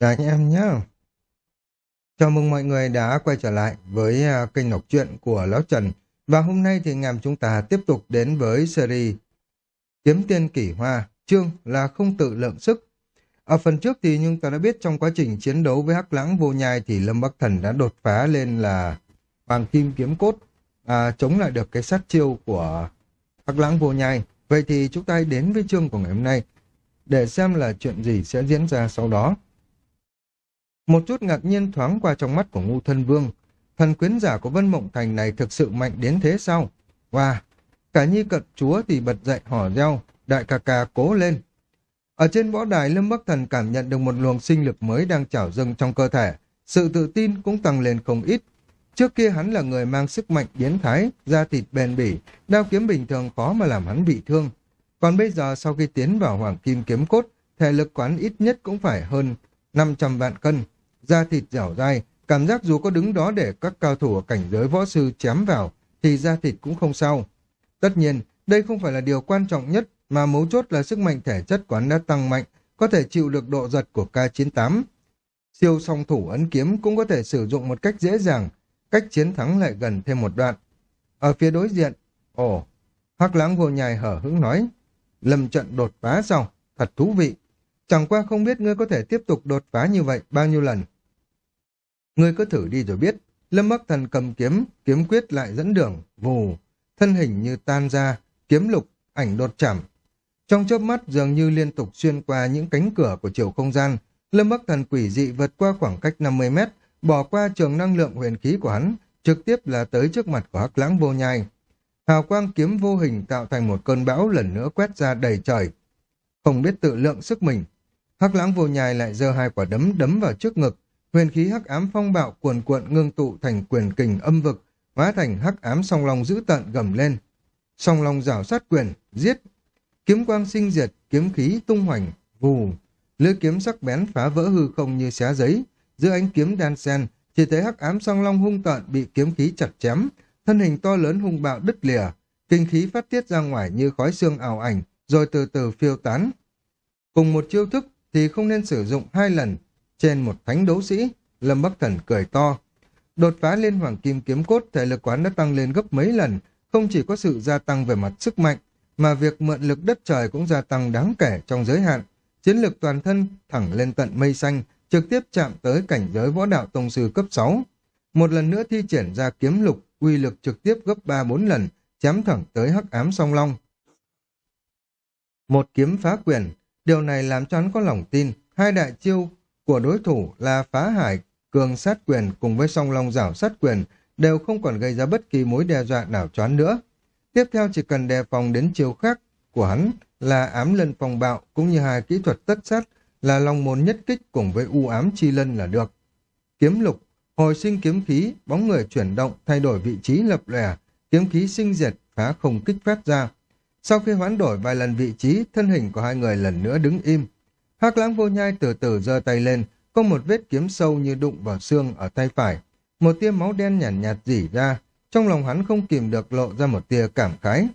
Chào anh em nhé. Chào mừng mọi người đã quay trở lại với à, kênh đọc truyện của Lão Trần. Và hôm nay thì ngàm chúng ta tiếp tục đến với series Kiếm Tiên Kỷ Hoa, chương là không tự lượng sức. Ở phần trước thì chúng ta đã biết trong quá trình chiến đấu với Hắc Lãng Vô Nhai thì Lâm Bắc Thần đã đột phá lên là Hoàng Kim Kiếm Cốt, à, chống lại được cái sát chiêu của Hắc Lãng Vô Nhai. Vậy thì chúng ta đến với chương của ngày hôm nay để xem là chuyện gì sẽ diễn ra sau đó. Một chút ngạc nhiên thoáng qua trong mắt của ngu thân vương. Thần quyến giả của Vân Mộng Thành này thực sự mạnh đến thế sao? Wow! Cả nhi cận chúa thì bật dậy hò reo, đại ca ca cố lên. Ở trên võ đài, Lâm Bắc Thần cảm nhận được một luồng sinh lực mới đang trào dâng trong cơ thể. Sự tự tin cũng tăng lên không ít. Trước kia hắn là người mang sức mạnh biến thái, da thịt bền bỉ, đao kiếm bình thường khó mà làm hắn bị thương. Còn bây giờ sau khi tiến vào hoàng kim kiếm cốt, thể lực quán ít nhất cũng phải hơn 500 vạn cân, da thịt dẻo dai, cảm giác dù có đứng đó để các cao thủ ở cảnh giới võ sư chém vào, thì da thịt cũng không sao. Tất nhiên, đây không phải là điều quan trọng nhất, mà mấu chốt là sức mạnh thể chất của anh đã tăng mạnh, có thể chịu được độ giật của K98. Siêu song thủ ấn kiếm cũng có thể sử dụng một cách dễ dàng, cách chiến thắng lại gần thêm một đoạn. Ở phía đối diện, ồ, Hắc lãng vô nhài hở hứng nói, lâm trận đột phá sao? Thật thú vị. Chẳng qua không biết ngươi có thể tiếp tục đột phá như vậy bao nhiêu lần. Ngươi cứ thử đi rồi biết. Lâm Bắc Thần cầm kiếm, kiếm quyết lại dẫn đường, vù, thân hình như tan ra, kiếm lục, ảnh đột chạm. Trong chớp mắt dường như liên tục xuyên qua những cánh cửa của chiều không gian, Lâm Bắc Thần quỷ dị vượt qua khoảng cách 50 mét, bỏ qua trường năng lượng huyền khí của hắn, trực tiếp là tới trước mặt của Hắc Lãng Vô Nhai. Hào quang kiếm vô hình tạo thành một cơn bão lần nữa quét ra đầy trời. Không biết tự lượng sức mình, Hắc lãng vô nhai lại giơ hai quả đấm đấm vào trước ngực, huyền khí hắc ám phong bạo cuồn cuộn ngưng tụ thành quyền kình âm vực, hóa thành hắc ám song long dữ tận gầm lên. Song long rảo sát quyền, giết. Kiếm quang sinh diệt, kiếm khí tung hoành, vù. Lưỡi kiếm sắc bén phá vỡ hư không như xé giấy, giữa ánh kiếm đan sen, chỉ thấy hắc ám song long hung tợn bị kiếm khí chặt chém, thân hình to lớn hung bạo đứt lìa, kinh khí phát tiết ra ngoài như khói xương ảo ảnh, rồi từ từ phiêu tán. Cùng một chiêu thức, thì không nên sử dụng hai lần trên một thánh đấu sĩ. Lâm Bắc Thần cười to. Đột phá lên hoàng kim kiếm cốt, thể lực quán đã tăng lên gấp mấy lần, không chỉ có sự gia tăng về mặt sức mạnh, mà việc mượn lực đất trời cũng gia tăng đáng kể trong giới hạn. Chiến lực toàn thân thẳng lên tận mây xanh, trực tiếp chạm tới cảnh giới võ đạo tông sư cấp 6. Một lần nữa thi triển ra kiếm lục, uy lực trực tiếp gấp 3-4 lần, chém thẳng tới hắc ám song long. Một kiếm phá quyền, Điều này làm cho hắn có lòng tin, hai đại chiêu của đối thủ là phá hải, cường sát quyền cùng với song long rảo sát quyền đều không còn gây ra bất kỳ mối đe dọa nào choán nữa. Tiếp theo chỉ cần đề phòng đến chiêu khác của hắn là ám lân phòng bạo cũng như hai kỹ thuật tất sát là long môn nhất kích cùng với u ám chi lân là được. Kiếm lục, hồi sinh kiếm khí, bóng người chuyển động, thay đổi vị trí lập lẻ, kiếm khí sinh diệt, phá không kích phát ra. Sau khi hoán đổi vài lần vị trí, thân hình của hai người lần nữa đứng im. Hắc lãng vô nhai từ từ giơ tay lên, có một vết kiếm sâu như đụng vào xương ở tay phải. Một tia máu đen nhàn nhạt, nhạt dỉ ra, trong lòng hắn không kìm được lộ ra một tia cảm khái.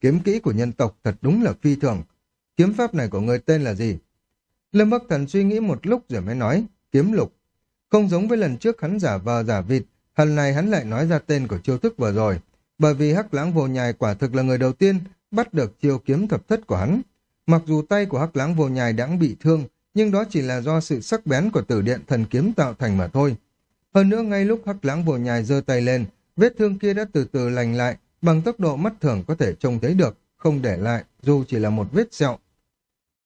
Kiếm kỹ của nhân tộc thật đúng là phi thường. Kiếm pháp này của người tên là gì? Lâm Bắc Thần suy nghĩ một lúc rồi mới nói, kiếm lục. Không giống với lần trước hắn giả vờ giả vịt, lần này hắn lại nói ra tên của chiêu thức vừa rồi. Bởi vì hắc lãng vô nhai quả thực là người đầu tiên bắt được chiêu kiếm thập thất của hắn. Mặc dù tay của hắc lãng vô nhai đã bị thương, nhưng đó chỉ là do sự sắc bén của tử điện thần kiếm tạo thành mà thôi. Hơn nữa ngay lúc hắc lãng vô nhai giơ tay lên, vết thương kia đã từ từ lành lại, bằng tốc độ mắt thường có thể trông thấy được, không để lại, dù chỉ là một vết sẹo.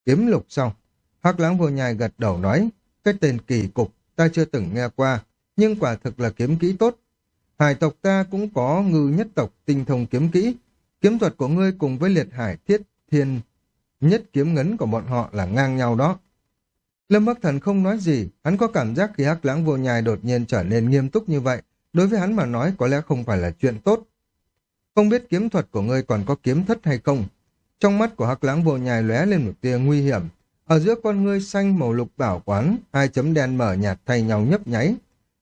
Kiếm lục xong, hắc lãng vô nhai gật đầu nói, cái tên kỳ cục ta chưa từng nghe qua, nhưng quả thực là kiếm kỹ tốt. Hải tộc ta cũng có ngư nhất tộc tinh thông kiếm kỹ, Kiếm thuật của ngươi cùng với liệt hải thiết thiên nhất kiếm ngấn của bọn họ là ngang nhau đó. Lâm Bắc Thần không nói gì, hắn có cảm giác khi hắc lãng vô nhai đột nhiên trở nên nghiêm túc như vậy, đối với hắn mà nói có lẽ không phải là chuyện tốt. Không biết kiếm thuật của ngươi còn có kiếm thất hay không? Trong mắt của hắc lãng vô nhai lóe lên một tia nguy hiểm. Ở giữa con ngươi xanh màu lục bảo quán, hai chấm đen mở nhạt thay nhau nhấp nháy.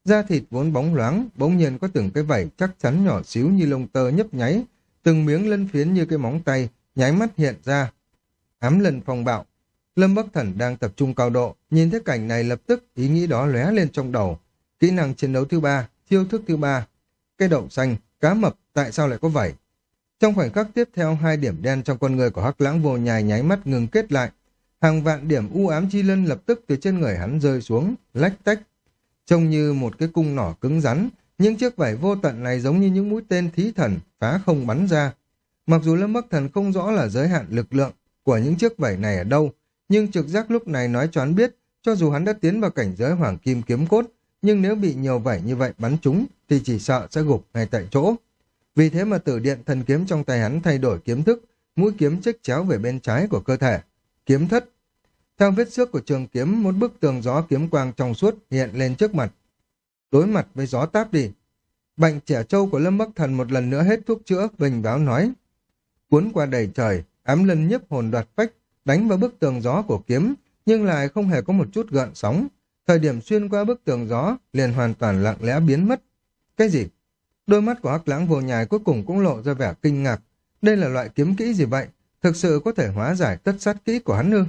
Da thịt vốn bóng loáng, bỗng nhiên có từng cái vảy chắc chắn nhỏ xíu như lông tơ nhấp nháy, từng miếng lân phiến như cái móng tay, nháy mắt hiện ra. Ám lần phong bạo. Lâm Bắc Thần đang tập trung cao độ, nhìn thấy cảnh này lập tức ý nghĩ đó lóe lên trong đầu. Kỹ năng chiến đấu thứ ba, chiêu thức thứ ba. Cây đậu xanh, cá mập, tại sao lại có vảy? Trong khoảnh khắc tiếp theo, hai điểm đen trong con người của Hắc Lãng vô Nhài nháy mắt ngừng kết lại. Hàng vạn điểm u ám chi lân lập tức từ trên người hắn rơi xuống, lách tách. Trông như một cái cung nỏ cứng rắn, những chiếc vảy vô tận này giống như những mũi tên thí thần, phá không bắn ra. Mặc dù Lâm Bắc Thần không rõ là giới hạn lực lượng của những chiếc vảy này ở đâu, nhưng trực giác lúc này nói cho hắn biết, cho dù hắn đã tiến vào cảnh giới hoàng kim kiếm cốt, nhưng nếu bị nhiều vảy như vậy bắn trúng, thì chỉ sợ sẽ gục ngay tại chỗ. Vì thế mà tử điện thần kiếm trong tay hắn thay đổi kiếm thức, mũi kiếm chích chéo về bên trái của cơ thể. Kiếm thất. Theo vết xước của trường kiếm, một bức tường gió kiếm quang trong suốt hiện lên trước mặt. Đối mặt với gió táp đi. Bệnh trẻ trâu của Lâm Bắc Thần một lần nữa hết thuốc chữa, bình báo nói. Cuốn qua đầy trời, ám lân nhấp hồn đoạt phách, đánh vào bức tường gió của kiếm, nhưng lại không hề có một chút gợn sóng. Thời điểm xuyên qua bức tường gió, liền hoàn toàn lặng lẽ biến mất. Cái gì? Đôi mắt của hắc lãng vô nhài cuối cùng cũng lộ ra vẻ kinh ngạc. Đây là loại kiếm kỹ gì vậy? Thực sự có thể hóa giải tất sát kỹ của hắn ư?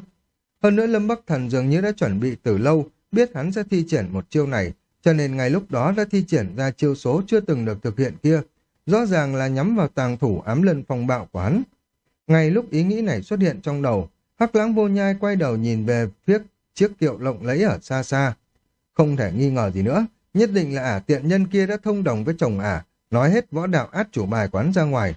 Hơn nữa Lâm Bắc Thần dường như đã chuẩn bị từ lâu, biết hắn sẽ thi triển một chiêu này, cho nên ngay lúc đó đã thi triển ra chiêu số chưa từng được thực hiện kia. Rõ ràng là nhắm vào tàng thủ ám lân phong bạo của hắn. Ngay lúc ý nghĩ này xuất hiện trong đầu, Hắc lãng vô nhai quay đầu nhìn về phía chiếc kiệu lộng lẫy ở xa xa. Không thể nghi ngờ gì nữa, nhất định là ả tiện nhân kia đã thông đồng với chồng ả, nói hết võ đạo át chủ bài quán ra ngoài.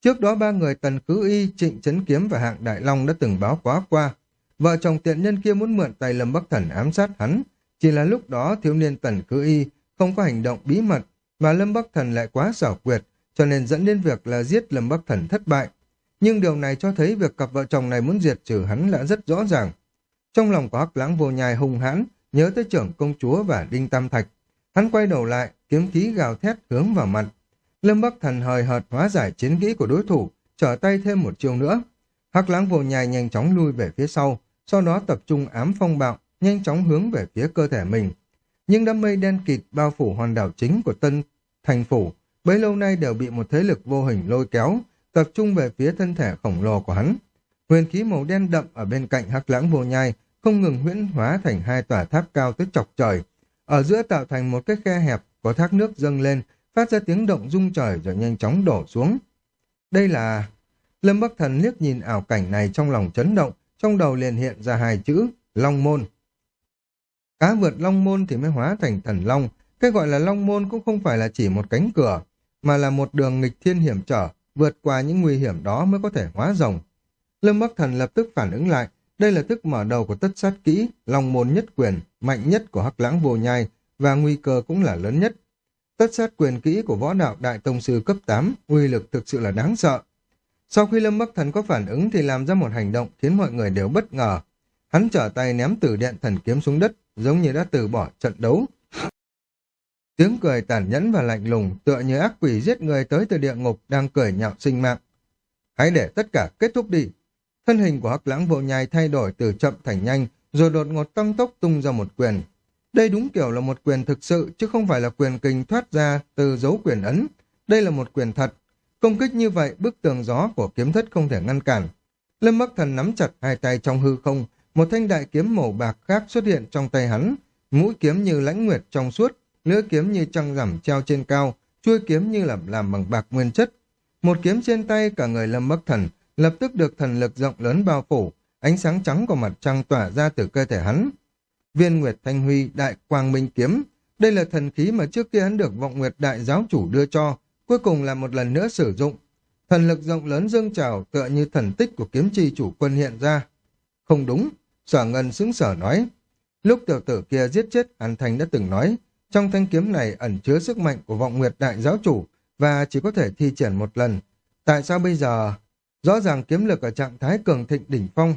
Trước đó ba người Tần Cứ Y, Trịnh Trấn Kiếm và Hạng Đại Long đã từng báo quá qua. Vợ chồng tiện nhân kia muốn mượn tay Lâm Bắc Thần ám sát hắn. Chỉ là lúc đó thiếu niên Tần Cứ Y không có hành động bí mật, mà Lâm Bắc Thần lại quá xảo quyệt, cho nên dẫn đến việc là giết Lâm Bắc Thần thất bại. Nhưng điều này cho thấy việc cặp vợ chồng này muốn diệt trừ hắn là rất rõ ràng. Trong lòng của Hắc Lãng vô nhai hung hãn, nhớ tới trưởng công chúa và Đinh Tam Thạch. Hắn quay đầu lại, kiếm khí gào thét hướng vào mặt. Lâm Bắc Thần hời hợt hóa giải chiến kỹ của đối thủ, trở tay thêm một chiêu nữa. Hắc Lãng vô nhai nhanh chóng lui về phía sau, sau đó tập trung ám phong bạo, nhanh chóng hướng về phía cơ thể mình. Nhưng đám mây đen kịt bao phủ hòn đảo chính của Tân Thành Phủ, bấy lâu nay đều bị một thế lực vô hình lôi kéo, tập trung về phía thân thể khổng lồ của hắn. Huyền khí màu đen đậm ở bên cạnh hắc lãng vô nhai không ngừng huyễn hóa thành hai tòa tháp cao tới chọc trời. Ở giữa tạo thành một cái khe hẹp có thác nước dâng lên, phát ra tiếng động rung trời rồi nhanh chóng đổ xuống. Đây là... Lâm Bắc Thần liếc nhìn ảo cảnh này trong lòng chấn động, trong đầu liền hiện ra hai chữ, Long Môn. Cá vượt Long Môn thì mới hóa thành thần Long. Cái gọi là Long Môn cũng không phải là chỉ một cánh cửa, mà là một đường nghịch thiên hiểm trở, vượt qua những nguy hiểm đó mới có thể hóa rồng. Lâm Bắc Thần lập tức phản ứng lại, đây là thức mở đầu của tất sát kỹ, lòng môn nhất quyền, mạnh nhất của hắc lãng vô nhai, và nguy cơ cũng là lớn nhất. Tất sát quyền kỹ của võ đạo đại tông sư cấp 8, uy lực thực sự là đáng sợ. Sau khi Lâm Bắc Thần có phản ứng thì làm ra một hành động khiến mọi người đều bất ngờ. Hắn trở tay ném tử điện thần kiếm xuống đất, giống như đã từ bỏ trận đấu. Tiếng cười tàn nhẫn và lạnh lùng, tựa như ác quỷ giết người tới từ địa ngục đang cười nhạo sinh mạng. Hãy để tất cả kết thúc đi. Thân hình của hắc lãng vô nhai thay đổi từ chậm thành nhanh, rồi đột ngột tăng tốc tung ra một quyền. Đây đúng kiểu là một quyền thực sự, chứ không phải là quyền kinh thoát ra từ dấu quyền ấn. Đây là một quyền thật. Công kích như vậy, bức tường gió của kiếm thất không thể ngăn cản. Lâm Bắc Thần nắm chặt hai tay trong hư không, một thanh đại kiếm màu bạc khác xuất hiện trong tay hắn. Mũi kiếm như lãnh nguyệt trong suốt, lưỡi kiếm như trăng rằm treo trên cao, chuôi kiếm như làm làm bằng bạc nguyên chất. Một kiếm trên tay cả người Lâm Bắc Thần lập tức được thần lực rộng lớn bao phủ, ánh sáng trắng của mặt trăng tỏa ra từ cơ thể hắn. Viên Nguyệt Thanh Huy Đại Quang Minh Kiếm, đây là thần khí mà trước kia hắn được vọng Nguyệt Đại Giáo Chủ đưa cho, cuối cùng là một lần nữa sử dụng. Thần lực rộng lớn dâng trào tựa như thần tích của kiếm chi chủ quân hiện ra. Không đúng, sở ngân xứng sở nói. Lúc tiểu tử kia giết chết An Thanh đã từng nói, trong thanh kiếm này ẩn chứa sức mạnh của vọng nguyệt đại giáo chủ và chỉ có thể thi triển một lần. Tại sao bây giờ? Rõ ràng kiếm lực ở trạng thái cường thịnh đỉnh phong.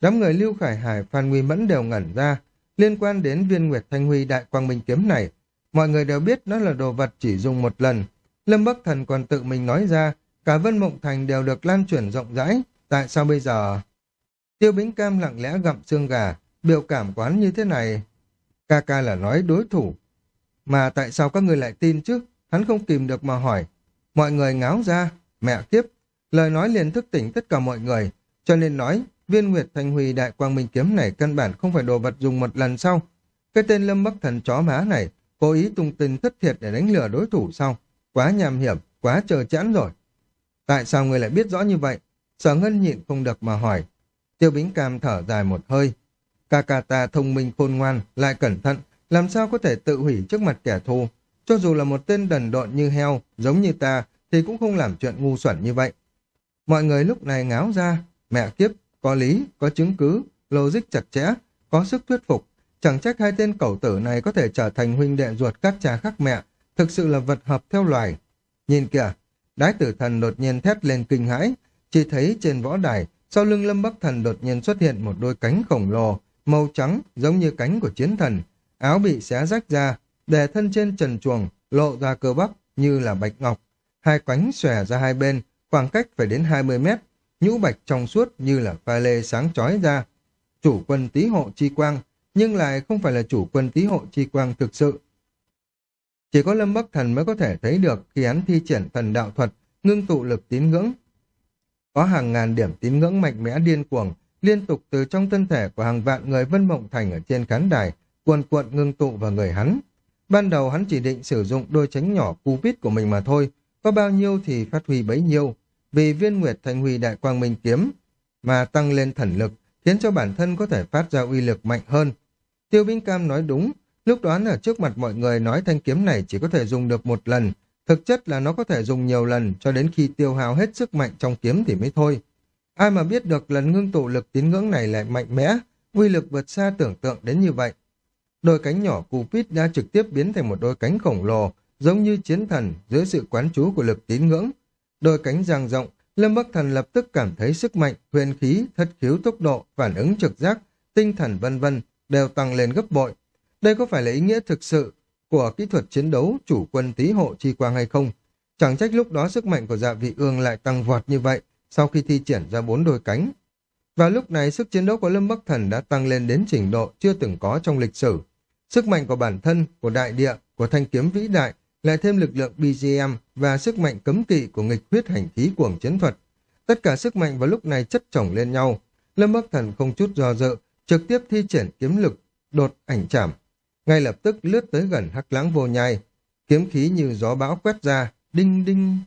Đám người Lưu Khải Hải, Phan Nguy Mẫn đều ngẩn ra. Liên quan đến viên nguyệt thanh huy đại quang minh kiếm này, mọi người đều biết nó là đồ vật chỉ dùng một lần. Lâm Bắc Thần còn tự mình nói ra, cả Vân Mộng Thành đều được lan truyền rộng rãi. Tại sao bây giờ? Tiêu Bính Cam lặng lẽ gặm xương gà, biểu cảm quán như thế này. Ca ca là nói đối thủ, mà tại sao các người lại tin chứ? Hắn không kìm được mà hỏi. Mọi người ngáo ra. Mẹ kiếp. Lời nói liền thức tỉnh tất cả mọi người. Cho nên nói, viên nguyệt thanh huy đại quang minh kiếm này căn bản không phải đồ vật dùng một lần sau. Cái tên lâm bắc thần chó má này cố ý tung tin thất thiệt để đánh lừa đối thủ sau. Quá nham hiểm, quá chờ chán rồi. Tại sao người lại biết rõ như vậy? Sở ngân nhịn không được mà hỏi. Tiêu Bính Cam thở dài một hơi. Ca ca ta thông minh khôn ngoan, lại cẩn thận, làm sao có thể tự hủy trước mặt kẻ thù. Cho dù là một tên đần độn như heo, giống như ta, thì cũng không làm chuyện ngu xuẩn như vậy. Mọi người lúc này ngáo ra, mẹ kiếp, có lý, có chứng cứ, logic chặt chẽ, có sức thuyết phục. Chẳng trách hai tên cẩu tử này có thể trở thành huynh đệ ruột các cha khác mẹ, thực sự là vật hợp theo loài. Nhìn kìa, đái tử thần đột nhiên thét lên kinh hãi, chỉ thấy trên võ đài, sau lưng lâm bắc thần đột nhiên xuất hiện một đôi cánh khổng lồ, màu trắng giống như cánh của chiến thần, áo bị xé rách ra, đè thân trên trần chuồng, lộ ra cơ bắp như là bạch ngọc, hai cánh xòe ra hai bên, khoảng cách phải đến 20 mét, nhũ bạch trong suốt như là pha lê sáng chói ra. Chủ quân tý hộ chi quang, nhưng lại không phải là chủ quân tý hộ chi quang thực sự. Chỉ có Lâm Bắc Thần mới có thể thấy được khi hắn thi triển thần đạo thuật, ngưng tụ lực tín ngưỡng. Có hàng ngàn điểm tín ngưỡng mạnh mẽ điên cuồng, liên tục từ trong thân thể của hàng vạn người Vân Mộng Thành ở trên khán đài, cuồn cuộn ngưng tụ vào người hắn. Ban đầu hắn chỉ định sử dụng đôi chánh nhỏ Cupid của mình mà thôi, có bao nhiêu thì phát huy bấy nhiêu, vì viên nguyệt thanh huy đại quang minh kiếm mà tăng lên thần lực, khiến cho bản thân có thể phát ra uy lực mạnh hơn. Tiêu Vĩnh Cam nói đúng, lúc đó ở trước mặt mọi người nói thanh kiếm này chỉ có thể dùng được một lần, thực chất là nó có thể dùng nhiều lần cho đến khi tiêu hao hết sức mạnh trong kiếm thì mới thôi. Ai mà biết được lần ngưng tụ lực tín ngưỡng này lại mạnh mẽ, uy lực vượt xa tưởng tượng đến như vậy. Đôi cánh nhỏ Cupid đã trực tiếp biến thành một đôi cánh khổng lồ, giống như chiến thần dưới sự quán trú của lực tín ngưỡng. Đôi cánh dang rộng, Lâm Bắc Thần lập tức cảm thấy sức mạnh, huyền khí, thất khiếu tốc độ, phản ứng trực giác, tinh thần vân vân đều tăng lên gấp bội. Đây có phải là ý nghĩa thực sự của kỹ thuật chiến đấu chủ quân tí hộ chi quang hay không? Chẳng trách lúc đó sức mạnh của dạ vị ương lại tăng vọt như vậy sau khi thi triển ra bốn đôi cánh. Và lúc này sức chiến đấu của Lâm Bắc Thần đã tăng lên đến trình độ chưa từng có trong lịch sử. Sức mạnh của bản thân, của đại địa, của thanh kiếm vĩ đại lại thêm lực lượng BGM và sức mạnh cấm kỵ của nghịch huyết hành khí cuồng chiến thuật. Tất cả sức mạnh vào lúc này chất chồng lên nhau. Lâm Bắc Thần không chút do dự, trực tiếp thi triển kiếm lực, đột ảnh chảm. Ngay lập tức lướt tới gần hắc lãng vô nhai. Kiếm khí như gió bão quét ra, đinh đinh.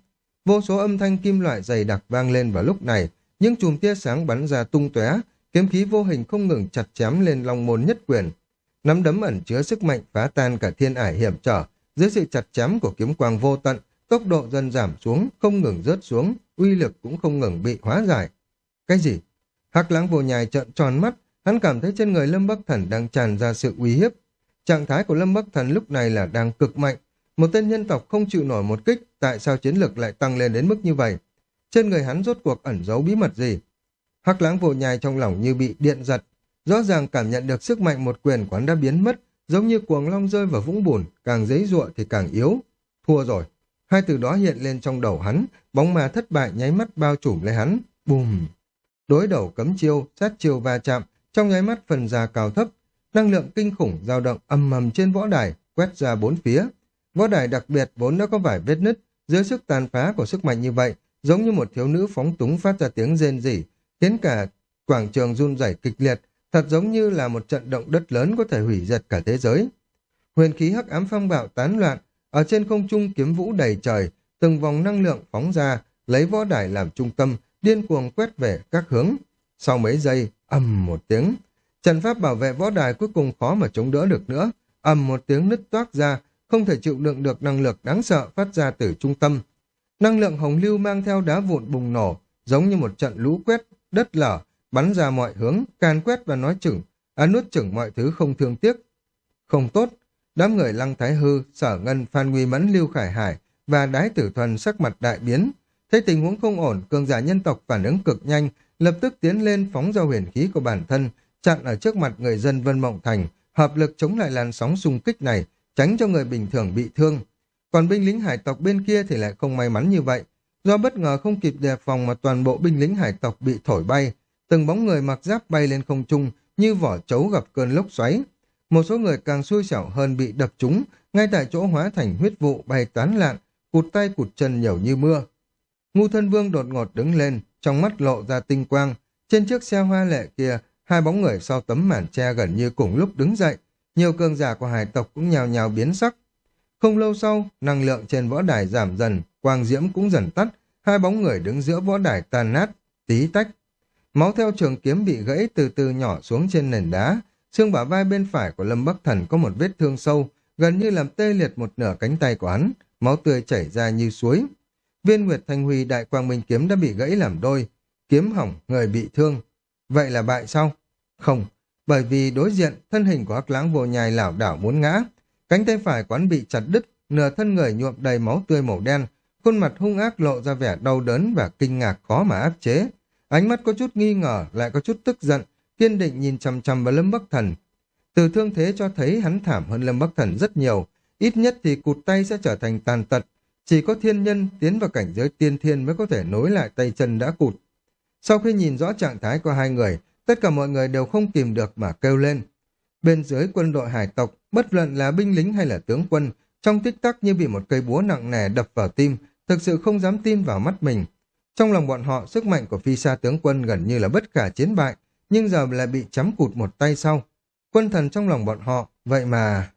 Vô số âm thanh kim loại dày đặc vang lên vào lúc này, những chùm tia sáng bắn ra tung tóe, kiếm khí vô hình không ngừng chặt chém lên long môn nhất quyền. Nắm đấm ẩn chứa sức mạnh phá tan cả thiên ải hiểm trở, dưới sự chặt chém của kiếm quang vô tận, tốc độ dần giảm xuống, không ngừng rớt xuống, uy lực cũng không ngừng bị hóa giải. Cái gì? Hắc lãng vô nhài trợn tròn mắt, hắn cảm thấy trên người Lâm Bắc Thần đang tràn ra sự uy hiếp. Trạng thái của Lâm Bắc Thần lúc này là đang cực mạnh. Một tên nhân tộc không chịu nổi một kích, tại sao chiến lực lại tăng lên đến mức như vậy? Trên người hắn rốt cuộc ẩn giấu bí mật gì? Hắc lãng vô nhai trong lòng như bị điện giật, rõ ràng cảm nhận được sức mạnh một quyền quán đã biến mất, giống như cuồng long rơi vào vũng bùn, càng giấy ruộng thì càng yếu. Thua rồi. Hai từ đó hiện lên trong đầu hắn, bóng ma thất bại nháy mắt bao trùm lấy hắn. Bùm! Đối đầu cấm chiêu, sát chiêu va chạm, trong nháy mắt phần già cao thấp, năng lượng kinh khủng dao động âm mầm trên võ đài, quét ra bốn phía. Võ đài đặc biệt vốn đã có vài vết nứt, dưới sức tàn phá của sức mạnh như vậy, giống như một thiếu nữ phóng túng phát ra tiếng rên rỉ, khiến cả quảng trường run rẩy kịch liệt, thật giống như là một trận động đất lớn có thể hủy diệt cả thế giới. Huyền khí hắc ám phong bạo tán loạn, ở trên không trung kiếm vũ đầy trời, từng vòng năng lượng phóng ra, lấy võ đài làm trung tâm, điên cuồng quét về các hướng. Sau mấy giây, ầm một tiếng, trận pháp bảo vệ võ đài cuối cùng khó mà chống đỡ được nữa, ầm một tiếng nứt toác ra, không thể chịu đựng được năng lực đáng sợ phát ra từ trung tâm. Năng lượng hồng lưu mang theo đá vụn bùng nổ, giống như một trận lũ quét, đất lở, bắn ra mọi hướng, can quét và nói chửng à nuốt chửng mọi thứ không thương tiếc. Không tốt, đám người lăng thái hư, sở ngân, phan nguy mẫn, lưu khải hải và đái tử thuần sắc mặt đại biến. Thấy tình huống không ổn, cường giả nhân tộc phản ứng cực nhanh, lập tức tiến lên phóng ra huyền khí của bản thân, chặn ở trước mặt người dân Vân Mộng Thành, hợp lực chống lại làn sóng xung kích này, tránh cho người bình thường bị thương. Còn binh lính hải tộc bên kia thì lại không may mắn như vậy. Do bất ngờ không kịp đề phòng mà toàn bộ binh lính hải tộc bị thổi bay, từng bóng người mặc giáp bay lên không trung như vỏ chấu gặp cơn lốc xoáy. Một số người càng xui xẻo hơn bị đập trúng, ngay tại chỗ hóa thành huyết vụ bay tán lạn, cụt tay cụt chân nhiều như mưa. Ngu thân vương đột ngột đứng lên, trong mắt lộ ra tinh quang, Trên chiếc xe hoa lệ kia, hai bóng người sau tấm màn che gần như cùng lúc đứng dậy. Nhiều cường giả của hải tộc cũng nhào nhào biến sắc. Không lâu sau, năng lượng trên võ đài giảm dần, quang diễm cũng dần tắt, hai bóng người đứng giữa võ đài tan nát, tí tách. Máu theo trường kiếm bị gãy từ từ nhỏ xuống trên nền đá, xương bả vai bên phải của Lâm Bắc Thần có một vết thương sâu, gần như làm tê liệt một nửa cánh tay của hắn, máu tươi chảy ra như suối. Viên Nguyệt Thanh Huy đại quang minh kiếm đã bị gãy làm đôi, kiếm hỏng, người bị thương. Vậy là bại sao? Không, bởi vì đối diện, thân hình của hắc lãng vô nhai lảo đảo muốn ngã. Cánh tay phải quán bị chặt đứt, nửa thân người nhuộm đầy máu tươi màu đen, khuôn mặt hung ác lộ ra vẻ đau đớn và kinh ngạc khó mà áp chế. Ánh mắt có chút nghi ngờ, lại có chút tức giận, kiên định nhìn chằm chằm vào Lâm Bắc Thần. Từ thương thế cho thấy hắn thảm hơn Lâm Bắc Thần rất nhiều, ít nhất thì cụt tay sẽ trở thành tàn tật. Chỉ có thiên nhân tiến vào cảnh giới tiên thiên mới có thể nối lại tay chân đã cụt. Sau khi nhìn rõ trạng thái của hai người, tất cả mọi người đều không kìm được mà kêu lên. Bên dưới quân đội hải tộc, bất luận là binh lính hay là tướng quân, trong tích tắc như bị một cây búa nặng nề đập vào tim, thực sự không dám tin vào mắt mình. Trong lòng bọn họ, sức mạnh của phi sa tướng quân gần như là bất khả chiến bại, nhưng giờ lại bị chấm cụt một tay sau. Quân thần trong lòng bọn họ, vậy mà...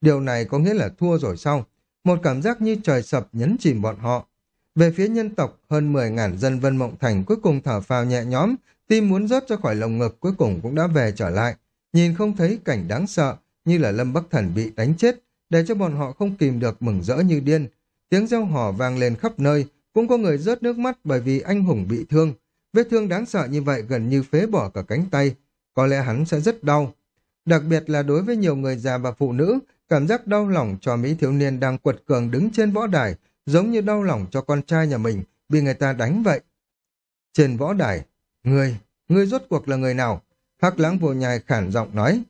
Điều này có nghĩa là thua rồi sau. Một cảm giác như trời sập nhấn chìm bọn họ. Về phía nhân tộc, hơn 10.000 dân Vân Mộng Thành cuối cùng thở phào nhẹ nhõm, tim muốn rớt ra khỏi lồng ngực cuối cùng cũng đã về trở lại. Nhìn không thấy cảnh đáng sợ, như là Lâm Bắc Thần bị đánh chết, để cho bọn họ không kìm được mừng rỡ như điên. Tiếng reo hò vang lên khắp nơi, cũng có người rớt nước mắt bởi vì anh hùng bị thương. Vết thương đáng sợ như vậy gần như phế bỏ cả cánh tay. Có lẽ hắn sẽ rất đau. Đặc biệt là đối với nhiều người già và phụ nữ, cảm giác đau lòng cho Mỹ thiếu niên đang quật cường đứng trên võ đài, giống như đau lòng cho con trai nhà mình bị người ta đánh vậy. Trên võ đài, ngươi, ngươi rốt cuộc là người nào? Hắc lãng vô nhai khản giọng nói.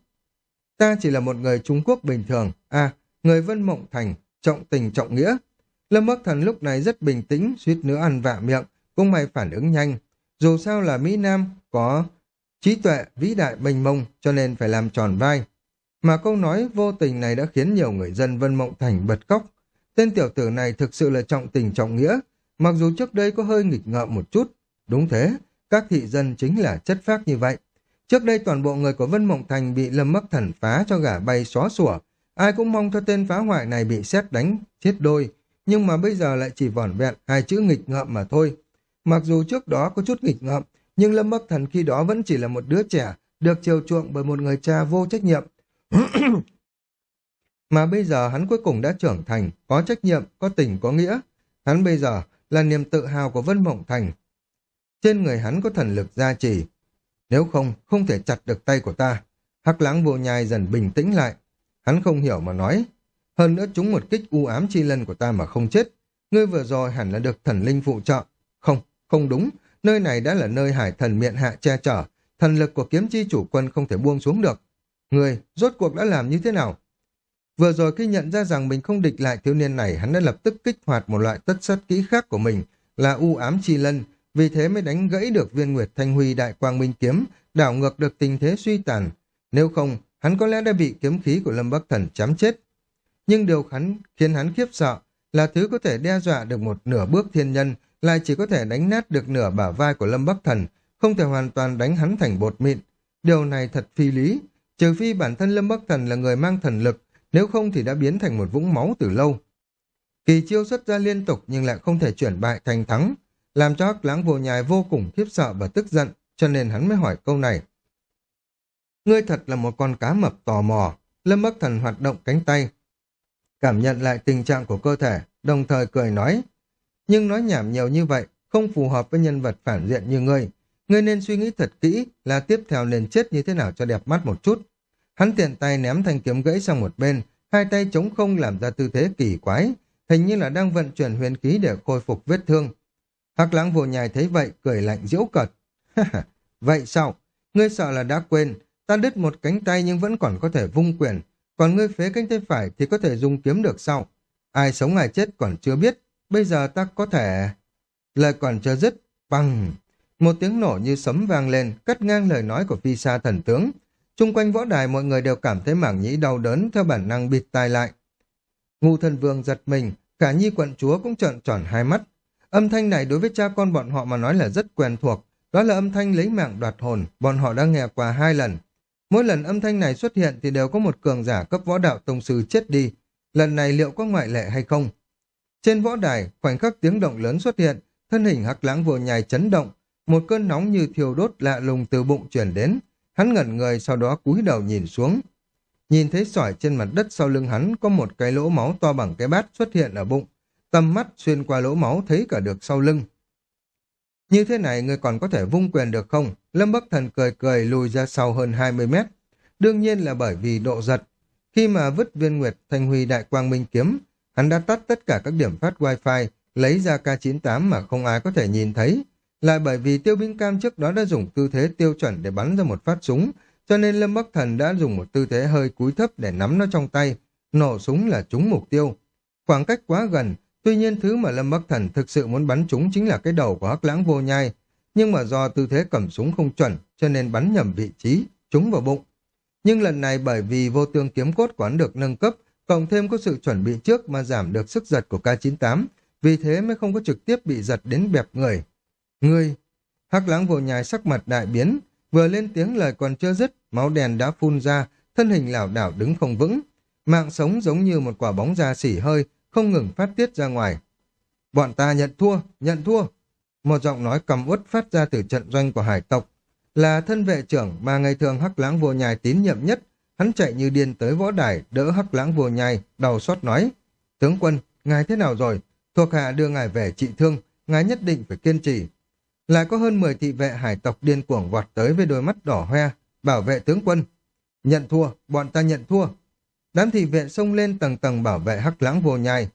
Ta chỉ là một người Trung Quốc bình thường, à, người Vân Mộng Thành, trọng tình trọng nghĩa. Lâm Bắc Thần lúc này rất bình tĩnh, suýt nữa ăn vạ miệng, cũng may phản ứng nhanh. Dù sao là Mỹ Nam có trí tuệ vĩ đại mênh mông cho nên phải làm tròn vai. Mà câu nói vô tình này đã khiến nhiều người dân Vân Mộng Thành bật khóc. Tên tiểu tử này thực sự là trọng tình trọng nghĩa, mặc dù trước đây có hơi nghịch ngợm một chút. Đúng thế, các thị dân chính là chất phác như vậy. Trước đây toàn bộ người của Vân Mộng Thành bị Lâm Bắc Thần phá cho gã bay xóa sủa. Ai cũng mong cho tên phá hoại này bị xét đánh, chết đôi. Nhưng mà bây giờ lại chỉ vỏn vẹn hai chữ nghịch ngợm mà thôi. Mặc dù trước đó có chút nghịch ngợm, nhưng Lâm Bắc Thần khi đó vẫn chỉ là một đứa trẻ, được chiều chuộng bởi một người cha vô trách nhiệm. mà bây giờ hắn cuối cùng đã trưởng thành, có trách nhiệm, có tình, có nghĩa. Hắn bây giờ là niềm tự hào của Vân Mộng Thành. Trên người hắn có thần lực gia trì. Nếu không, không thể chặt được tay của ta. Hắc lãng vô nhai dần bình tĩnh lại. Hắn không hiểu mà nói. Hơn nữa chúng một kích u ám chi lân của ta mà không chết. Ngươi vừa rồi hẳn là được thần linh phụ trợ. Không, không đúng. Nơi này đã là nơi hải thần miệng hạ che chở. Thần lực của kiếm chi chủ quân không thể buông xuống được. Người, rốt cuộc đã làm như thế nào? Vừa rồi khi nhận ra rằng mình không địch lại thiếu niên này, hắn đã lập tức kích hoạt một loại tất sát kỹ khác của mình, là u ám chi lân, vì thế mới đánh gãy được viên nguyệt thanh huy đại quang minh kiếm, đảo ngược được tình thế suy tàn. Nếu không, hắn có lẽ đã bị kiếm khí của Lâm Bắc Thần chém chết. Nhưng điều hắn khiến hắn khiếp sợ là thứ có thể đe dọa được một nửa bước thiên nhân, lại chỉ có thể đánh nát được nửa bả vai của Lâm Bắc Thần, không thể hoàn toàn đánh hắn thành bột mịn. Điều này thật phi lý, trừ phi bản thân Lâm Bắc Thần là người mang thần lực, nếu không thì đã biến thành một vũng máu từ lâu. Kỳ chiêu xuất ra liên tục nhưng lại không thể chuyển bại thành thắng, làm cho hắc lãng vô nhai vô cùng khiếp sợ và tức giận, cho nên hắn mới hỏi câu này. Ngươi thật là một con cá mập tò mò, Lâm Bắc Thần hoạt động cánh tay, cảm nhận lại tình trạng của cơ thể, đồng thời cười nói. Nhưng nói nhảm nhiều như vậy, không phù hợp với nhân vật phản diện như ngươi. Ngươi nên suy nghĩ thật kỹ là tiếp theo nên chết như thế nào cho đẹp mắt một chút. Hắn tiện tay ném thanh kiếm gãy sang một bên, hai tay chống không làm ra tư thế kỳ quái, hình như là đang vận chuyển huyền khí để khôi phục vết thương. Hắc lãng vô nhài thấy vậy, cười lạnh diễu cợt. vậy sao? Ngươi sợ là đã quên, ta đứt một cánh tay nhưng vẫn còn có thể vung quyền, còn ngươi phế cánh tay phải thì có thể dùng kiếm được sau Ai sống ai chết còn chưa biết, bây giờ ta có thể... Lời còn chưa dứt, bằng... Một tiếng nổ như sấm vang lên, cắt ngang lời nói của phi sa thần tướng. Trung quanh võ đài mọi người đều cảm thấy mảng nhĩ đau đớn theo bản năng bịt tai lại. Ngu thần vương giật mình, cả nhi quận chúa cũng trợn tròn hai mắt. Âm thanh này đối với cha con bọn họ mà nói là rất quen thuộc, Đó là âm thanh lấy mạng đoạt hồn, bọn họ đã nghe qua hai lần. Mỗi lần âm thanh này xuất hiện thì đều có một cường giả cấp võ đạo tông sư chết đi. Lần này liệu có ngoại lệ hay không? Trên võ đài, khoảnh khắc tiếng động lớn xuất hiện, thân hình hắc lãng vừa nhài chấn động, một cơn nóng như thiêu đốt lạ lùng từ bụng truyền đến. Hắn ngẩn người sau đó cúi đầu nhìn xuống. Nhìn thấy sỏi trên mặt đất sau lưng hắn có một cái lỗ máu to bằng cái bát xuất hiện ở bụng. Tầm mắt xuyên qua lỗ máu thấy cả được sau lưng. Như thế này người còn có thể vung quyền được không? Lâm Bắc Thần cười cười lùi ra sau hơn 20 mét. Đương nhiên là bởi vì độ giật. Khi mà vứt viên nguyệt thanh huy đại quang minh kiếm, hắn đã tắt tất cả các điểm phát wifi, lấy ra K98 mà không ai có thể nhìn thấy. Lại bởi vì tiêu binh cam trước đó đã dùng tư thế tiêu chuẩn để bắn ra một phát súng, cho nên Lâm Bắc Thần đã dùng một tư thế hơi cúi thấp để nắm nó trong tay. Nổ súng là trúng mục tiêu. Khoảng cách quá gần, tuy nhiên thứ mà Lâm Bắc Thần thực sự muốn bắn trúng chính là cái đầu của Hắc Lãng Vô Nhai. Nhưng mà do tư thế cầm súng không chuẩn, cho nên bắn nhầm vị trí, trúng vào bụng. Nhưng lần này bởi vì vô tương kiếm cốt quán được nâng cấp, cộng thêm có sự chuẩn bị trước mà giảm được sức giật của K98, vì thế mới không có trực tiếp bị giật đến bẹp người. Ngươi! Hắc lãng vô nhai sắc mặt đại biến, vừa lên tiếng lời còn chưa dứt, máu đèn đã phun ra, thân hình lảo đảo đứng không vững. Mạng sống giống như một quả bóng da xỉ hơi, không ngừng phát tiết ra ngoài. Bọn ta nhận thua, nhận thua. Một giọng nói cầm uất phát ra từ trận doanh của hải tộc, là thân vệ trưởng mà ngày thường hắc lãng vô nhai tín nhiệm nhất. Hắn chạy như điên tới võ đài, đỡ hắc lãng vô nhai, đầu xót nói. Tướng quân, ngài thế nào rồi? Thuộc hạ đưa ngài về trị thương, ngài nhất định phải kiên trì. Lại có hơn 10 thị vệ hải tộc điên cuồng vọt tới với đôi mắt đỏ hoe, bảo vệ tướng quân. Nhận thua, bọn ta nhận thua. Đám thị vệ xông lên tầng tầng bảo vệ hắc lãng vô nhai.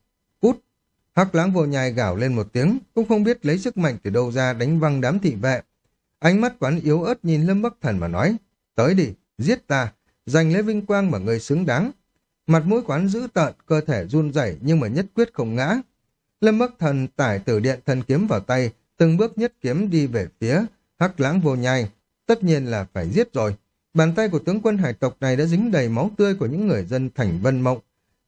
Hắc lãng vô nhai gào lên một tiếng, cũng không biết lấy sức mạnh từ đâu ra đánh văng đám thị vệ. Ánh mắt quán yếu ớt nhìn Lâm Bắc Thần mà nói, tới đi, giết ta, giành lấy vinh quang mà người xứng đáng. Mặt mũi quán giữ tợn, cơ thể run rẩy nhưng mà nhất quyết không ngã. Lâm Bắc Thần tải tử điện thần kiếm vào tay, từng bước nhất kiếm đi về phía hắc lãng vô nhai. Tất nhiên là phải giết rồi. Bàn tay của tướng quân hải tộc này đã dính đầy máu tươi của những người dân thành vân mộng.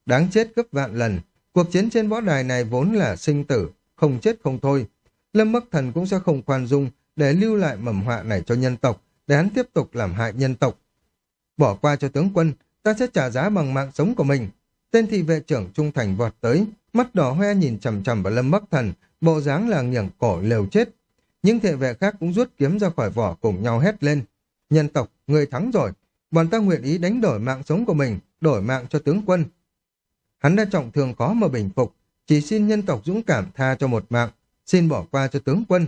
Đáng chết gấp vạn lần. Cuộc chiến trên võ đài này vốn là sinh tử, không chết không thôi. Lâm Bắc Thần cũng sẽ không khoan dung để lưu lại mầm họa này cho nhân tộc, để hắn tiếp tục làm hại nhân tộc. Bỏ qua cho tướng quân, ta sẽ trả giá bằng mạng sống của mình. Tên thị vệ trưởng trung thành vọt tới, mắt đỏ hoe nhìn chầm chầm vào Lâm Bắc Thần, bộ dáng là nghiêng cổ lều chết. Những thị vệ khác cũng rút kiếm ra khỏi vỏ cùng nhau hét lên. Nhân tộc, người thắng rồi, bọn ta nguyện ý đánh đổi mạng sống của mình, đổi mạng cho tướng quân. Hắn đã trọng thương khó mà bình phục, chỉ xin nhân tộc dũng cảm tha cho một mạng, xin bỏ qua cho tướng quân.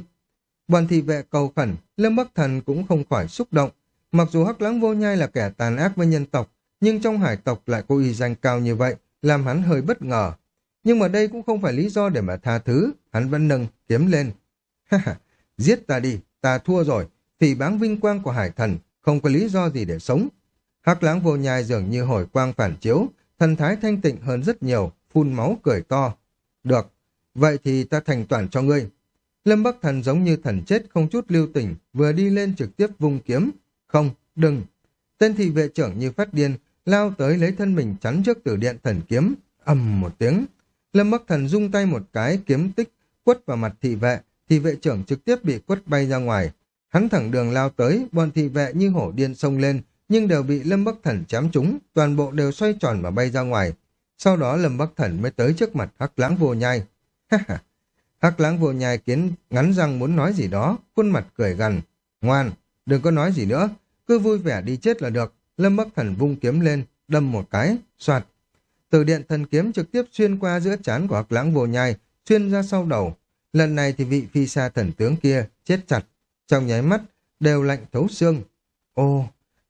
Bọn thị vệ cầu khẩn, Lâm Bắc Thần cũng không khỏi xúc động. Mặc dù Hắc Lãng Vô Nhai là kẻ tàn ác với nhân tộc, nhưng trong hải tộc lại có uy danh cao như vậy, làm hắn hơi bất ngờ. Nhưng mà đây cũng không phải lý do để mà tha thứ, hắn vẫn nâng kiếm lên. Ha ha, giết ta đi, ta thua rồi, phỉ báng vinh quang của hải thần, không có lý do gì để sống. Hắc Lãng Vô Nhai dường như hồi quang phản chiếu, thần thái thanh tịnh hơn rất nhiều, phun máu cười to. Được, vậy thì ta thành toàn cho ngươi. Lâm Bắc Thần giống như thần chết không chút lưu tình, vừa đi lên trực tiếp vung kiếm. Không, đừng. Tên thị vệ trưởng như phát điên, lao tới lấy thân mình chắn trước tử điện thần kiếm. ầm một tiếng. Lâm Bắc Thần rung tay một cái kiếm tích quất vào mặt thị vệ, thị vệ trưởng trực tiếp bị quất bay ra ngoài. Hắn thẳng đường lao tới, bọn thị vệ như hổ điên xông lên, nhưng đều bị Lâm Bắc Thần chém trúng, toàn bộ đều xoay tròn và bay ra ngoài. Sau đó Lâm Bắc Thần mới tới trước mặt Hắc Lãng Vô Nhai. Hắc lãng vô nhai kiến ngắn răng muốn nói gì đó, khuôn mặt cười gằn. Ngoan, đừng có nói gì nữa, cứ vui vẻ đi chết là được. Lâm Bắc Thần vung kiếm lên, đâm một cái, xoạt Từ điện thần kiếm trực tiếp xuyên qua giữa chán của Hắc lãng vô nhai, xuyên ra sau đầu. Lần này thì vị phi xa thần tướng kia chết chặt, trong nháy mắt đều lạnh thấu xương. Ô,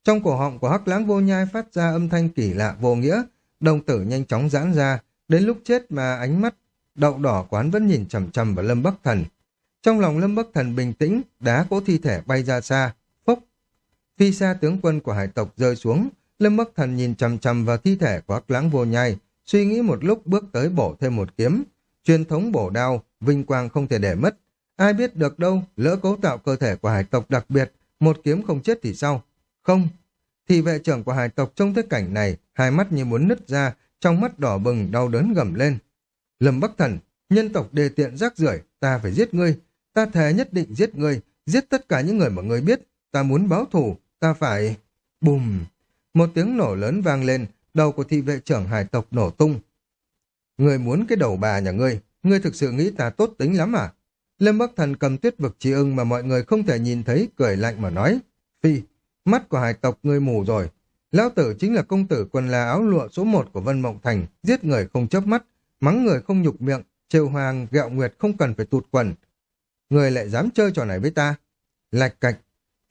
trong cổ họng của Hắc lãng vô nhai phát ra âm thanh kỳ lạ vô nghĩa, đồng tử nhanh chóng giãn ra, đến lúc chết mà ánh mắt Đậu đỏ quán vẫn nhìn chầm chầm vào Lâm Bắc Thần. Trong lòng Lâm Bắc Thần bình tĩnh, đá cỗ thi thể bay ra xa, phốc. Phi xa tướng quân của hải tộc rơi xuống, Lâm Bắc Thần nhìn chầm chầm vào thi thể của Hắc Lãng Vô Nhai, suy nghĩ một lúc bước tới bổ thêm một kiếm. Truyền thống bổ đao, vinh quang không thể để mất. Ai biết được đâu, lỡ cấu tạo cơ thể của hải tộc đặc biệt, một kiếm không chết thì sao? Không. Thì vệ trưởng của hải tộc trong thế cảnh này, hai mắt như muốn nứt ra, trong mắt đỏ bừng đau đớn gầm lên. Lâm Bắc Thần, nhân tộc đề tiện rác rưởi, ta phải giết ngươi, ta thề nhất định giết ngươi, giết tất cả những người mà ngươi biết, ta muốn báo thù, ta phải... Bùm! Một tiếng nổ lớn vang lên, đầu của thị vệ trưởng hải tộc nổ tung. Ngươi muốn cái đầu bà nhà ngươi, ngươi thực sự nghĩ ta tốt tính lắm à? Lâm Bắc Thần cầm tuyết vực chi ưng mà mọi người không thể nhìn thấy, cười lạnh mà nói. Phi, mắt của hải tộc ngươi mù rồi. Lão tử chính là công tử quần là áo lụa số một của Vân Mộng Thành, giết người không chớp mắt, mắng người không nhục miệng, trêu hoàng, gẹo nguyệt không cần phải tụt quần. Người lại dám chơi trò này với ta. Lạch cạch,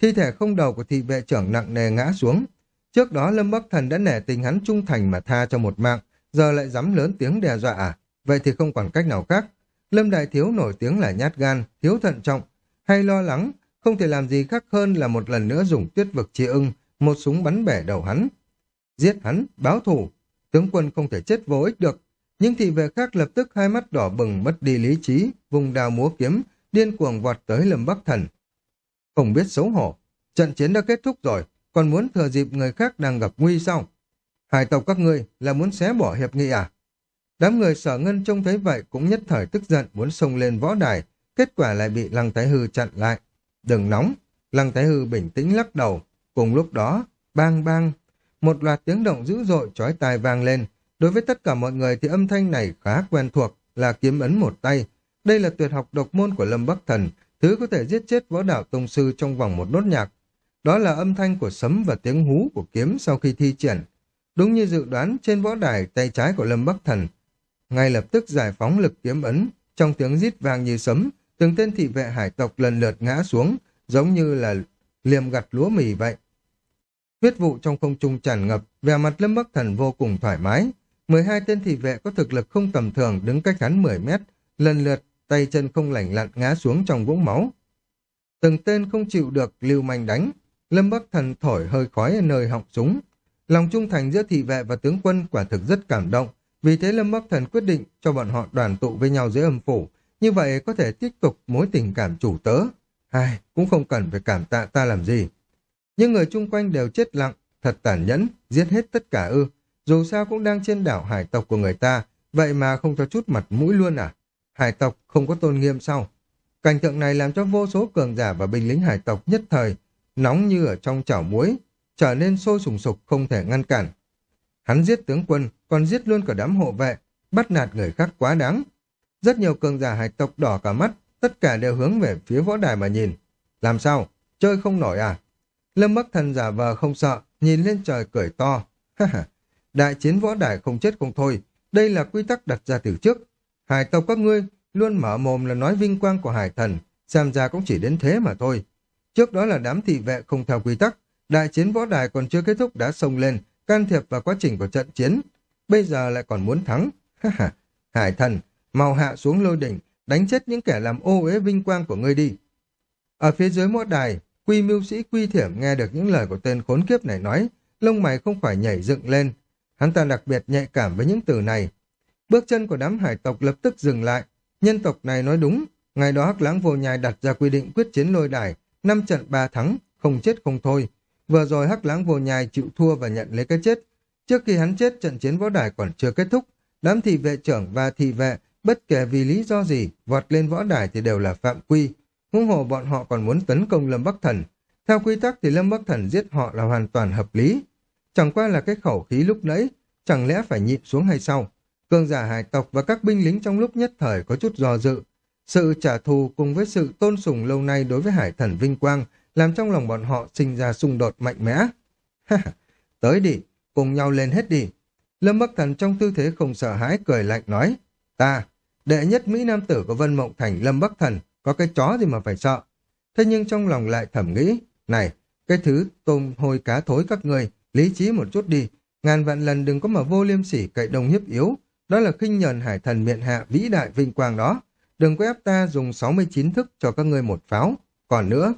thi thể không đầu của thị vệ trưởng nặng nề ngã xuống. Trước đó Lâm Bắc Thần đã nể tình hắn trung thành mà tha cho một mạng, giờ lại dám lớn tiếng đe dọa à? Vậy thì không còn cách nào khác. Lâm Đại Thiếu nổi tiếng là nhát gan, thiếu thận trọng, hay lo lắng, không thể làm gì khác hơn là một lần nữa dùng tuyết vực chi ưng, một súng bắn bẻ đầu hắn. Giết hắn, báo thù, tướng quân không thể chết vô ích được. Nhưng thị vệ khác lập tức hai mắt đỏ bừng mất đi lý trí, vùng đào múa kiếm, điên cuồng vọt tới Lâm Bắc Thần. Không biết xấu hổ, trận chiến đã kết thúc rồi, còn muốn thừa dịp người khác đang gặp nguy sao? Hải tộc các ngươi là muốn xé bỏ hiệp nghị à? Đám người sở ngân trông thấy vậy cũng nhất thời tức giận muốn xông lên võ đài, kết quả lại bị Lăng Thái Hư chặn lại. Đừng nóng, Lăng Thái Hư bình tĩnh lắc đầu. Cùng lúc đó, bang bang, một loạt tiếng động dữ dội chói tai vang lên. Đối với tất cả mọi người thì âm thanh này khá quen thuộc là kiếm ấn một tay. Đây là tuyệt học độc môn của Lâm Bắc Thần, thứ có thể giết chết võ đạo tông sư trong vòng một nốt nhạc. Đó là âm thanh của sấm và tiếng hú của kiếm sau khi thi triển. Đúng như dự đoán, trên võ đài tay trái của Lâm Bắc Thần ngay lập tức giải phóng lực kiếm ấn, trong tiếng rít vang như sấm, từng tên thị vệ hải tộc lần lượt ngã xuống, giống như là liềm gặt lúa mì vậy. Huyết vụ trong không trung tràn ngập, vẻ mặt Lâm Bắc Thần vô cùng thoải mái. 12 tên thị vệ có thực lực không tầm thường đứng cách hắn 10 mét, lần lượt tay chân không lành lặn ngã xuống trong vũng máu. Từng tên không chịu được lưu manh đánh, Lâm Bắc Thần thổi hơi khói ở nơi họng súng. Lòng trung thành giữa thị vệ và tướng quân quả thực rất cảm động, vì thế Lâm Bắc Thần quyết định cho bọn họ đoàn tụ với nhau dưới âm phủ, như vậy có thể tiếp tục mối tình cảm chủ tớ. Ai, cũng không cần phải cảm tạ ta làm gì. Nhưng người chung quanh đều chết lặng, thật tàn nhẫn, giết hết tất cả ư. Dù sao cũng đang trên đảo hải tộc của người ta, vậy mà không cho chút mặt mũi luôn à? Hải tộc không có tôn nghiêm sao? Cảnh tượng này làm cho vô số cường giả và binh lính hải tộc nhất thời, nóng như ở trong chảo muối, trở nên sôi sùng sục không thể ngăn cản. Hắn giết tướng quân, còn giết luôn cả đám hộ vệ, bắt nạt người khác quá đáng. Rất nhiều cường giả hải tộc đỏ cả mắt, tất cả đều hướng về phía võ đài mà nhìn. Làm sao? Chơi không nổi à? Lâm Bắc Thần giả vờ không sợ, nhìn lên trời cười to. Đại chiến võ đài không chết không thôi, đây là quy tắc đặt ra từ trước. Hải tộc các ngươi luôn mở mồm là nói vinh quang của hải thần, xem ra cũng chỉ đến thế mà thôi. Trước đó là đám thị vệ không theo quy tắc, đại chiến võ đài còn chưa kết thúc đã xông lên, can thiệp vào quá trình của trận chiến. Bây giờ lại còn muốn thắng. Hải thần, mau hạ xuống lôi đỉnh, đánh chết những kẻ làm ô uế vinh quang của ngươi đi. Ở phía dưới mỗi đài, quy mưu sĩ quy thiểm nghe được những lời của tên khốn kiếp này nói, lông mày không phải nhảy dựng lên. Hắn ta đặc biệt nhạy cảm với những từ này. Bước chân của đám hải tộc lập tức dừng lại. Nhân tộc này nói đúng, ngày đó Hắc Lãng Vô Nhai đặt ra quy định quyết chiến lôi đài, năm trận ba thắng, không chết không thôi. Vừa rồi Hắc Lãng Vô Nhai chịu thua và nhận lấy cái chết. Trước khi hắn chết, trận chiến võ đài còn chưa kết thúc. Đám thị vệ trưởng và thị vệ, bất kể vì lý do gì, vọt lên võ đài thì đều là phạm quy. Hung hồ bọn họ còn muốn tấn công Lâm Bắc Thần. Theo quy tắc thì Lâm Bắc Thần giết họ là hoàn toàn hợp lý. Chẳng qua là cái khẩu khí lúc nãy, chẳng lẽ phải nhịn xuống hay sao? Cương giả hải tộc và các binh lính trong lúc nhất thời có chút do dự. Sự trả thù cùng với sự tôn sùng lâu nay đối với hải thần vinh quang làm trong lòng bọn họ sinh ra xung đột mạnh mẽ. Tới đi, cùng nhau lên hết đi. Lâm Bắc Thần trong tư thế không sợ hãi cười lạnh nói, ta, đệ nhất Mỹ Nam tử của Vân Mộng Thành Lâm Bắc Thần, có cái chó gì mà phải sợ. Thế nhưng trong lòng lại thẩm nghĩ, này, cái thứ tôm hôi cá thối các người, lý trí một chút đi, ngàn vạn lần đừng có mà vô liêm sỉ cậy đồng hiếp yếu, đó là khinh nhờn hải thần miện hạ vĩ đại vinh quang đó. Đừng có ép ta dùng 69 thức cho các ngươi một pháo. Còn nữa,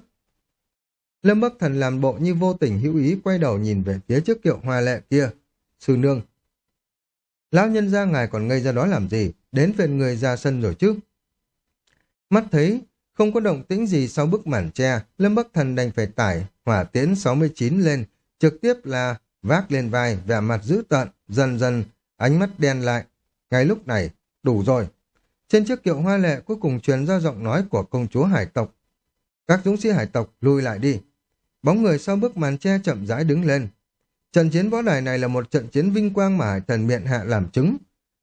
Lâm Bắc Thần làm bộ như vô tình hữu ý quay đầu nhìn về phía trước kiệu hoa lệ kia. Sư nương. Lão nhân gia ngài còn ngây ra đó làm gì? Đến về người ra sân rồi chứ? Mắt thấy không có động tĩnh gì sau bức màn tre, Lâm Bắc Thần đành phải tải hỏa tiến 69 lên, trực tiếp là vác lên vai, vẻ mặt dữ tợn, dần dần, ánh mắt đen lại. Ngay lúc này, đủ rồi. Trên chiếc kiệu hoa lệ cuối cùng truyền ra giọng nói của công chúa hải tộc. Các dũng sĩ hải tộc lùi lại đi. Bóng người sau bức màn che chậm rãi đứng lên. Trận chiến võ đài này là một trận chiến vinh quang mà hải thần miện hạ làm chứng.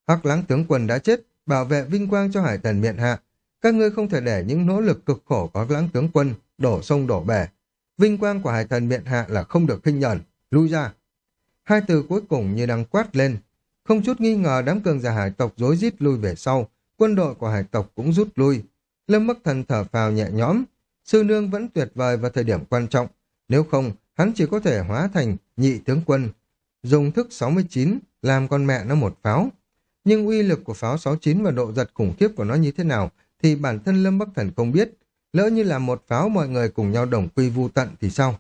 Hắc lãng tướng quân đã chết, bảo vệ vinh quang cho hải thần miện hạ. Các ngươi không thể để những nỗ lực cực khổ của Hắc lãng tướng quân đổ sông đổ bể. Vinh quang của hải thần miện hạ là không được khinh nhẫn, lui ra. Hai từ cuối cùng như đang quát lên. Không chút nghi ngờ đám cường giả hải tộc rối rít lui về sau, quân đội của hải tộc cũng rút lui. Lâm Bắc Thần thở phào nhẹ nhõm, sư nương vẫn tuyệt vời vào thời điểm quan trọng, nếu không, hắn chỉ có thể hóa thành nhị tướng quân, dùng thức 69 làm con mẹ nó một pháo. Nhưng uy lực của pháo 69 và độ giật khủng khiếp của nó như thế nào thì bản thân Lâm Bắc Thần không biết. Lỡ như là một pháo mọi người cùng nhau đồng quy vu tận thì sao?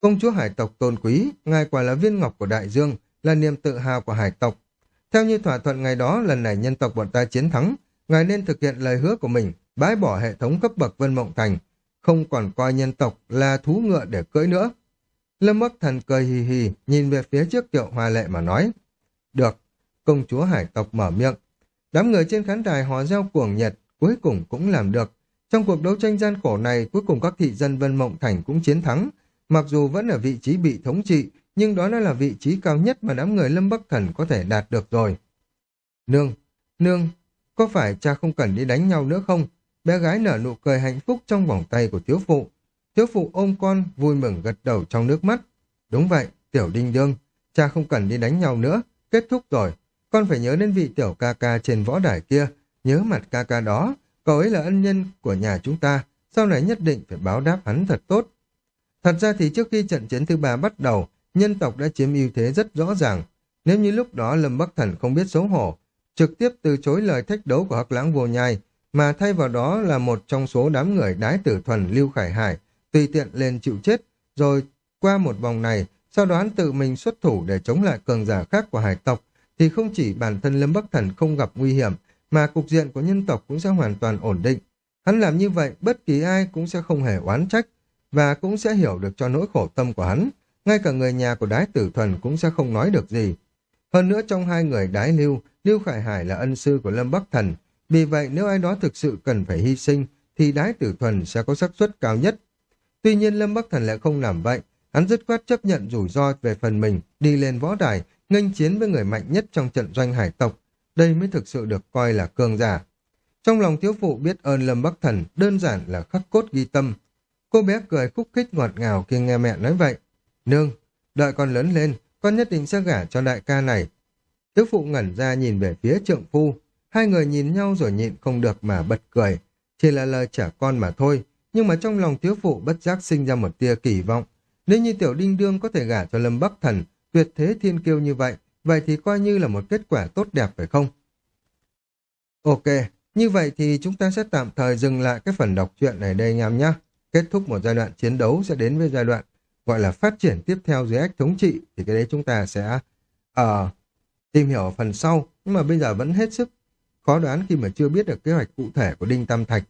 Công chúa hải tộc tôn quý, ngài quả là viên ngọc của đại dương, là niềm tự hào của hải tộc. Theo như thỏa thuận ngày đó, lần này nhân tộc bọn ta chiến thắng, ngài nên thực hiện lời hứa của mình, bãi bỏ hệ thống cấp bậc Vân Mộng Thành, không còn coi nhân tộc là thú ngựa để cưỡi nữa. Lâm Bắc Thần cười hì hì, nhìn về phía trước kiệu hoa lệ mà nói. Được, công chúa hải tộc mở miệng. Đám người trên khán đài hò reo cuồng nhiệt, cuối cùng cũng làm được. Trong cuộc đấu tranh gian khổ này, cuối cùng các thị dân Vân Mộng Thành cũng chiến thắng. Mặc dù vẫn ở vị trí bị thống trị, nhưng đó đã là vị trí cao nhất mà đám người Lâm Bắc Thần có thể đạt được rồi. Nương, nương, có phải cha không cần đi đánh nhau nữa không? Bé gái nở nụ cười hạnh phúc trong vòng tay của thiếu phụ. Thiếu phụ ôm con, vui mừng gật đầu trong nước mắt. Đúng vậy, tiểu đinh đương, cha không cần đi đánh nhau nữa, kết thúc rồi. Con phải nhớ đến vị tiểu ca ca trên võ đài kia, nhớ mặt ca ca đó. Cậu ấy là ân nhân của nhà chúng ta, sau này nhất định phải báo đáp hắn thật tốt. Thật ra thì trước khi trận chiến thứ ba bắt đầu, nhân tộc đã chiếm ưu thế rất rõ ràng. Nếu như lúc đó Lâm Bắc Thần không biết xấu hổ, trực tiếp từ chối lời thách đấu của Hắc Lãng Vô Nhai, mà thay vào đó là một trong số đám người đái tử thuần Lưu Khải Hải, tùy tiện lên chịu chết, rồi qua một vòng này, sau đó hắn tự mình xuất thủ để chống lại cường giả khác của hải tộc, thì không chỉ bản thân Lâm Bắc Thần không gặp nguy hiểm, mà cục diện của nhân tộc cũng sẽ hoàn toàn ổn định. Hắn làm như vậy, bất kỳ ai cũng sẽ không hề oán trách, và cũng sẽ hiểu được cho nỗi khổ tâm của hắn. Ngay cả người nhà của đái tử thuần cũng sẽ không nói được gì. Hơn nữa trong hai người đái lưu, Lưu Khải Hải là ân sư của Lâm Bắc Thần, vì vậy nếu ai đó thực sự cần phải hy sinh, thì đái tử thuần sẽ có xác suất cao nhất. Tuy nhiên Lâm Bắc Thần lại không làm vậy, hắn dứt khoát chấp nhận rủi ro về phần mình, đi lên võ đài, nghênh chiến với người mạnh nhất trong trận doanh hải tộc. Đây mới thực sự được coi là cường giả. Trong lòng thiếu phụ biết ơn Lâm Bắc Thần đơn giản là khắc cốt ghi tâm. Cô bé cười khúc khích ngọt ngào khi nghe mẹ nói vậy. Nương, đợi con lớn lên, con nhất định sẽ gả cho đại ca này. Thiếu phụ ngẩn ra nhìn về phía trượng phu, Hai người nhìn nhau rồi nhịn không được mà bật cười. Chỉ là lời trả con mà thôi, nhưng mà trong lòng thiếu phụ bất giác sinh ra một tia kỳ vọng. Nếu như tiểu đinh đương có thể gả cho Lâm Bắc Thần, tuyệt thế thiên kiêu như vậy, vậy thì coi như là một kết quả tốt đẹp phải không? Ok, như vậy thì chúng ta sẽ tạm thời dừng lại cái phần đọc truyện này đây anh em nhé. Kết thúc một giai đoạn chiến đấu sẽ đến với giai đoạn gọi là phát triển tiếp theo dưới ách thống trị thì cái đấy chúng ta sẽ uh, tìm hiểu ở phần sau nhưng mà bây giờ vẫn hết sức Khó đoán khi mà chưa biết được kế hoạch cụ thể của Đinh Tam Thạch